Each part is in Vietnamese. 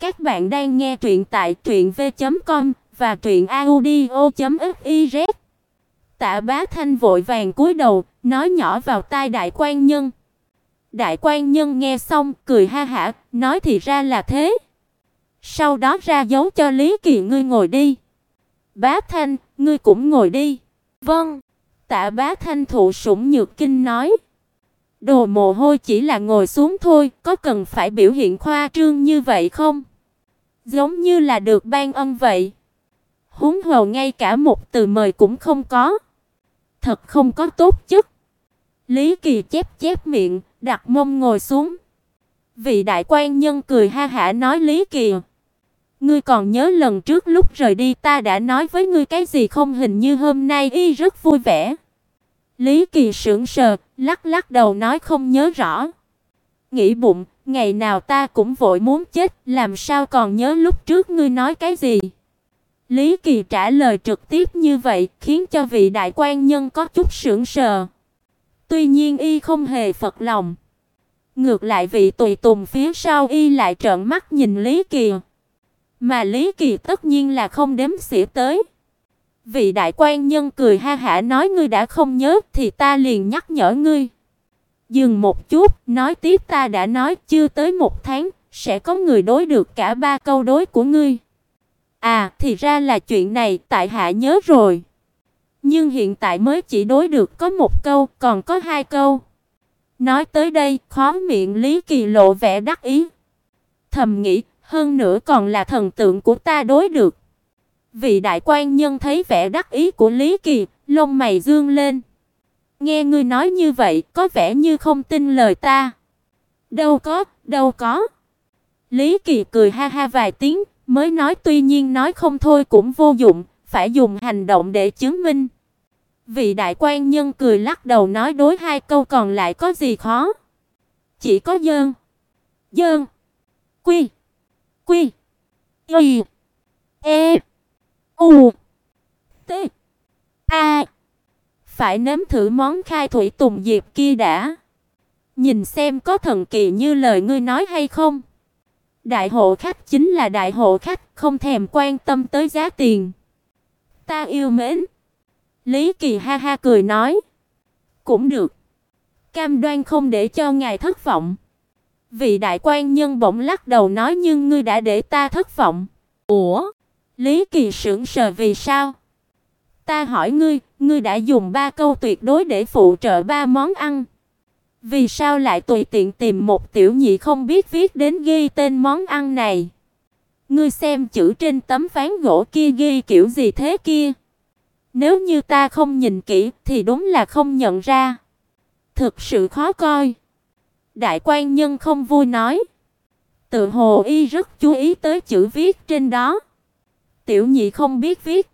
Các bạn đang nghe truyện tại truyệnv.com và truyệnaudio.fiz. Tạ Bá Thanh vội vàng cúi đầu, nói nhỏ vào tai đại quan nhân. Đại quan nhân nghe xong, cười ha hả, nói thì ra là thế. Sau đó ra dấu cho Lý Kỳ ngươi ngồi đi. Bá Thanh, ngươi cũng ngồi đi. Vâng. Tạ Bá Thanh thụ sủng nhược kinh nói. Đồ mồ hôi chỉ là ngồi xuống thôi, có cần phải biểu hiện khoa trương như vậy không? Giống như là được ban ân vậy. Huống hồ ngay cả một từ mời cũng không có. Thật không có tốt chức. Lý Kỳ chép chép miệng, đặt mông ngồi xuống. Vị đại quan nhân cười ha hả nói Lý Kỳ, ngươi còn nhớ lần trước lúc rời đi ta đã nói với ngươi cái gì không hình như hôm nay y rất vui vẻ. Lý Kỳ sững sờ, lắc lắc đầu nói không nhớ rõ. Nghĩ bụng, ngày nào ta cũng vội muốn chết, làm sao còn nhớ lúc trước ngươi nói cái gì? Lý Kỳ trả lời trực tiếp như vậy, khiến cho vị đại quan nhân có chút sững sờ. Tuy nhiên y không hề phật lòng. Ngược lại vị tùy tùng phía sau y lại trợn mắt nhìn Lý Kỳ. Mà Lý Kỳ tất nhiên là không đếm xỉa tới. Vị đại quan nhân cười ha hả nói ngươi đã không nhớ thì ta liền nhắc nhở ngươi. Dừng một chút, nói tiếp ta đã nói chưa tới một tháng sẽ có người đối được cả ba câu đối của ngươi. À, thì ra là chuyện này, tại hạ nhớ rồi. Nhưng hiện tại mới chỉ đối được có một câu, còn có hai câu. Nói tới đây, khóe miệng Lý Kỳ lộ vẻ đắc ý. Thầm nghĩ, hơn nữa còn là thần tượng của ta đối được. Vị đại quan nhân thấy vẻ đắc ý của Lý Kỳ, lông mày dương lên. Nghe ngươi nói như vậy, có vẻ như không tin lời ta. Đâu có, đâu có. Lý Kỳ cười ha ha vài tiếng, mới nói tuy nhiên nói không thôi cũng vô dụng, phải dùng hành động để chứng minh. Vị đại quan nhân cười lắc đầu nói đối hai câu còn lại có gì khó? Chỉ có dơn, dơn, quy, quy, y, e, u, t, a. Phải nếm thử món khai thủy tùng diệp kia đã. Nhìn xem có thần kỳ như lời ngươi nói hay không. Đại hộ khách chính là đại hộ khách, không thèm quan tâm tới giá tiền. Ta yêu mến. Lý Kỳ ha ha cười nói, cũng được. Cam đoan không để cho ngài thất vọng. Vị đại quan nhân bỗng lắc đầu nói nhưng ngươi đã để ta thất vọng. Ủa? Lý Kỳ sững sờ vì sao? Ta hỏi ngươi, ngươi đã dùng ba câu tuyệt đối để phụ trợ ba món ăn. Vì sao lại tùy tiện tìm một tiểu nhị không biết viết đến ghi tên món ăn này? Ngươi xem chữ trên tấm ván gỗ kia ghi kiểu gì thế kia? Nếu như ta không nhìn kỹ thì đúng là không nhận ra. Thực sự khó coi. Đại quan nhân không vui nói. Tự hồ y rất chú ý tới chữ viết trên đó. Tiểu nhị không biết viết.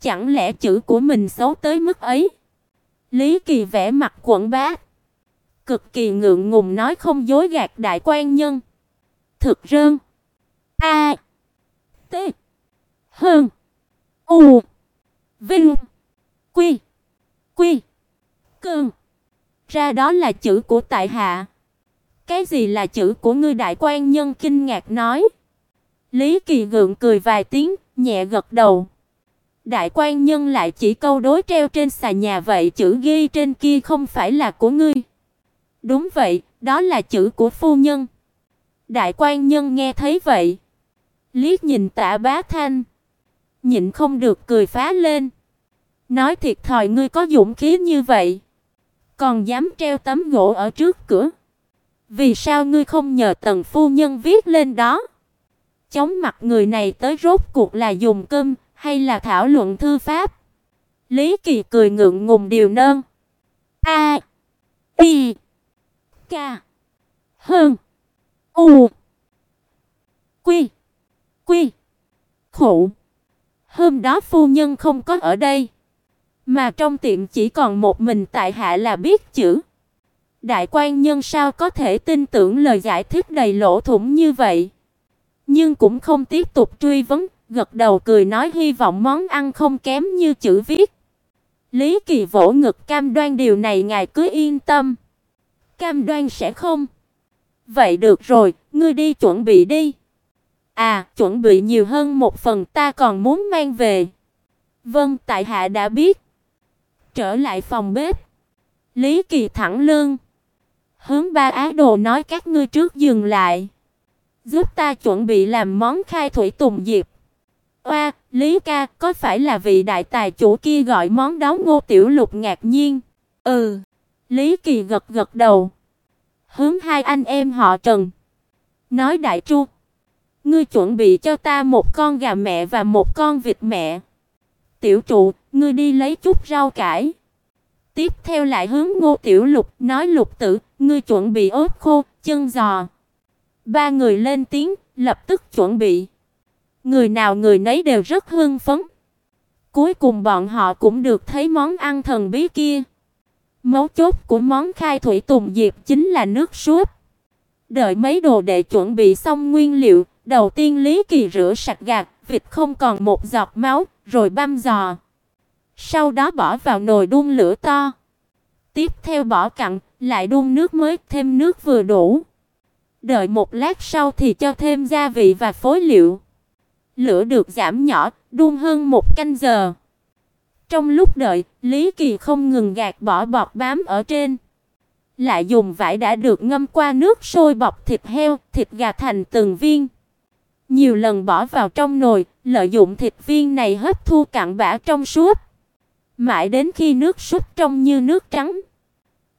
Chẳng lẽ chữ của mình xấu tới mức ấy? Lý Kỳ vẽ mặt quẩn bá, Cực kỳ ngượng ngùng nói không dối gạt đại quan nhân. Thực rơn. A. T. Hơn. U. Vinh. Quy. Quy. Cương. Ra đó là chữ của tại hạ. Cái gì là chữ của ngươi đại quan nhân kinh ngạc nói. Lý Kỳ gượng cười vài tiếng, nhẹ gật đầu. Đại quan nhân lại chỉ câu đối treo trên xà nhà vậy chữ ghi trên kia không phải là của ngươi. Đúng vậy, đó là chữ của phu nhân. Đại quan nhân nghe thấy vậy, liếc nhìn Tạ Bá Thanh, nhịn không được cười phá lên. Nói thiệt thòi ngươi có dũng khí như vậy, còn dám treo tấm gỗ ở trước cửa. Vì sao ngươi không nhờ Tần phu nhân viết lên đó? Chống mặt người này tới rốt cuộc là dùng cơm hay là thảo luận thư pháp? Lý Kỳ cười ngượng ngùng điều nơn. A. Y. K. Hơn. U. Quy. Quy. Khụ. Hôm đó phu nhân không có ở đây, mà trong tiệm chỉ còn một mình tại hạ là biết chữ. Đại quan nhân sao có thể tin tưởng lời giải thích đầy lỗ thủng như vậy? Nhưng cũng không tiếp tục truy vấn, gật đầu cười nói hy vọng món ăn không kém như chữ viết. Lý Kỳ vỗ ngực cam đoan điều này ngài cứ yên tâm. Cam đoan sẽ không. Vậy được rồi, ngươi đi chuẩn bị đi. À, chuẩn bị nhiều hơn một phần ta còn muốn mang về. Vâng, tại hạ đã biết. Trở lại phòng bếp. Lý Kỳ thẳng lưng. Hướng ba á đồ nói các ngươi trước dừng lại. Giúp ta chuẩn bị làm món khai thủy tùng diệp. Oa, Lý ca, có phải là vị đại tài chủ kia gọi món đó Ngô Tiểu Lục ngạc nhiên. Ừ. Lý Kỳ gật gật đầu. Hướng hai anh em họ Trần. Nói đại tru. Ngươi chuẩn bị cho ta một con gà mẹ và một con vịt mẹ. Tiểu trụ, ngươi đi lấy chút rau cải. Tiếp theo lại hướng Ngô Tiểu Lục, nói Lục tử, ngươi chuẩn bị ớt khô, chân giò. Ba người lên tiếng, lập tức chuẩn bị. Người nào người nấy đều rất hưng phấn. Cuối cùng bọn họ cũng được thấy món ăn thần bí kia. Mấu chốt của món khai thủy tùng diệp chính là nước súp. Đợi mấy đồ đệ chuẩn bị xong nguyên liệu, đầu tiên Lý Kỳ rửa sạch gạt, vịt không còn một giọt máu, rồi băm giò. Sau đó bỏ vào nồi đun lửa to. Tiếp theo bỏ cặn, lại đun nước mới, thêm nước vừa đủ. Đợi một lát sau thì cho thêm gia vị và phối liệu. Lửa được giảm nhỏ, đun hơn một canh giờ. Trong lúc đợi, Lý Kỳ không ngừng gạt bỏ bọt bám ở trên. Lại dùng vải đã được ngâm qua nước sôi bọc thịt heo, thịt gà thành từng viên. Nhiều lần bỏ vào trong nồi, lợi dụng thịt viên này hấp thu cặn bã trong suốt. Mãi đến khi nước súp trong như nước trắng.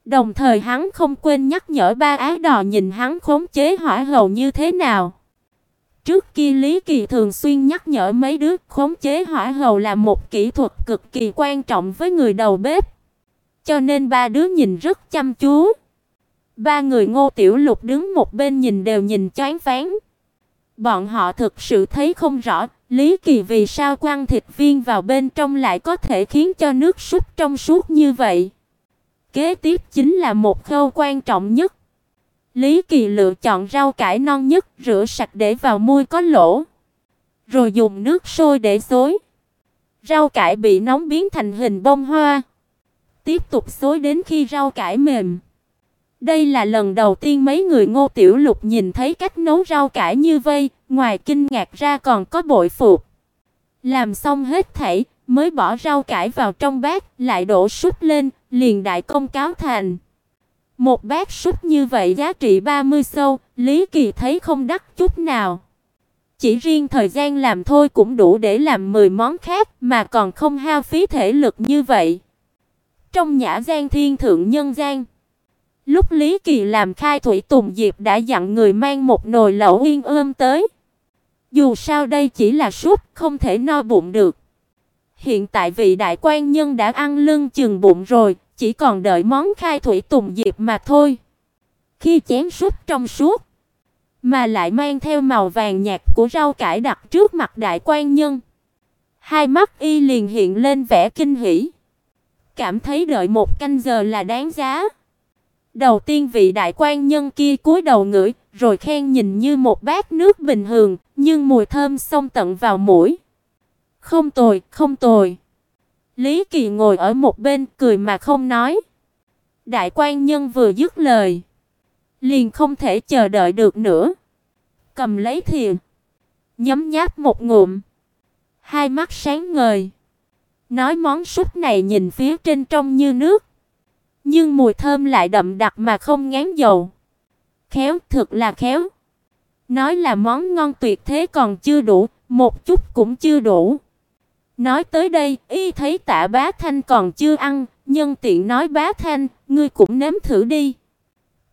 Đồng thời hắn không quên nhắc nhở ba ái đò nhìn hắn khống chế hỏa hầu như thế nào. Trước kia Lý Kỳ thường xuyên nhắc nhở mấy đứa khống chế hỏa hầu là một kỹ thuật cực kỳ quan trọng với người đầu bếp. Cho nên ba đứa nhìn rất chăm chú. Ba người Ngô Tiểu Lục đứng một bên nhìn đều nhìn choáng váng. Bọn họ thực sự thấy không rõ, Lý Kỳ vì sao quăng thịt viên vào bên trong lại có thể khiến cho nước súp trong suốt như vậy. Kế tiếp chính là một khâu quan trọng nhất. Lý Kỳ lựa chọn rau cải non nhất, rửa sạch để vào muôi có lỗ, rồi dùng nước sôi để xối. Rau cải bị nóng biến thành hình bông hoa. Tiếp tục xối đến khi rau cải mềm. Đây là lần đầu tiên mấy người Ngô Tiểu Lục nhìn thấy cách nấu rau cải như vây, ngoài kinh ngạc ra còn có bội phục. Làm xong hết thảy, mới bỏ rau cải vào trong bát, lại đổ súp lên, liền đại công cáo thành. Một bát súp như vậy giá trị 30 sâu, Lý Kỳ thấy không đắt chút nào. Chỉ riêng thời gian làm thôi cũng đủ để làm 10 món khác mà còn không hao phí thể lực như vậy. Trong nhã gian thiên thượng nhân gian, lúc Lý Kỳ làm khai thủy tùng diệp đã dặn người mang một nồi lẩu yên ươm tới. Dù sao đây chỉ là súp, không thể no bụng được. Hiện tại vị đại quan nhân đã ăn lưng chừng bụng rồi, chỉ còn đợi món khai thủy tùng diệp mà thôi. Khi chén súp trong suốt, mà lại mang theo màu vàng nhạt của rau cải đặt trước mặt đại quan nhân, hai mắt y liền hiện lên vẻ kinh hỉ, cảm thấy đợi một canh giờ là đáng giá. Đầu tiên vị đại quan nhân kia cúi đầu ngửi, rồi khen nhìn như một bát nước bình thường, nhưng mùi thơm xông tận vào mũi. Không tồi, không tồi. Lý Kỳ ngồi ở một bên cười mà không nói. Đại quan nhân vừa dứt lời, liền không thể chờ đợi được nữa. Cầm lấy thìa, nhấm nháp một ngụm, hai mắt sáng ngời. Nói món súp này nhìn phía trên trong như nước, nhưng mùi thơm lại đậm đặc mà không ngán dầu. Khéo, thật là khéo. Nói là món ngon tuyệt thế còn chưa đủ, một chút cũng chưa đủ. Nói tới đây, y thấy Tạ Bá Thanh còn chưa ăn, nhân tiện nói Bá Thanh, ngươi cũng nếm thử đi.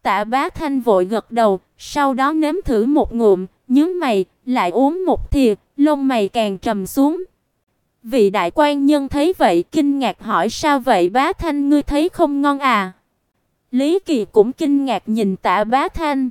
Tạ Bá Thanh vội gật đầu, sau đó nếm thử một ngụm, nhướng mày, lại uống một thìa, lông mày càng trầm xuống. Vị đại quan nhân thấy vậy kinh ngạc hỏi sao vậy Bá Thanh ngươi thấy không ngon à? Lý Kỳ cũng kinh ngạc nhìn Tạ Bá Thanh.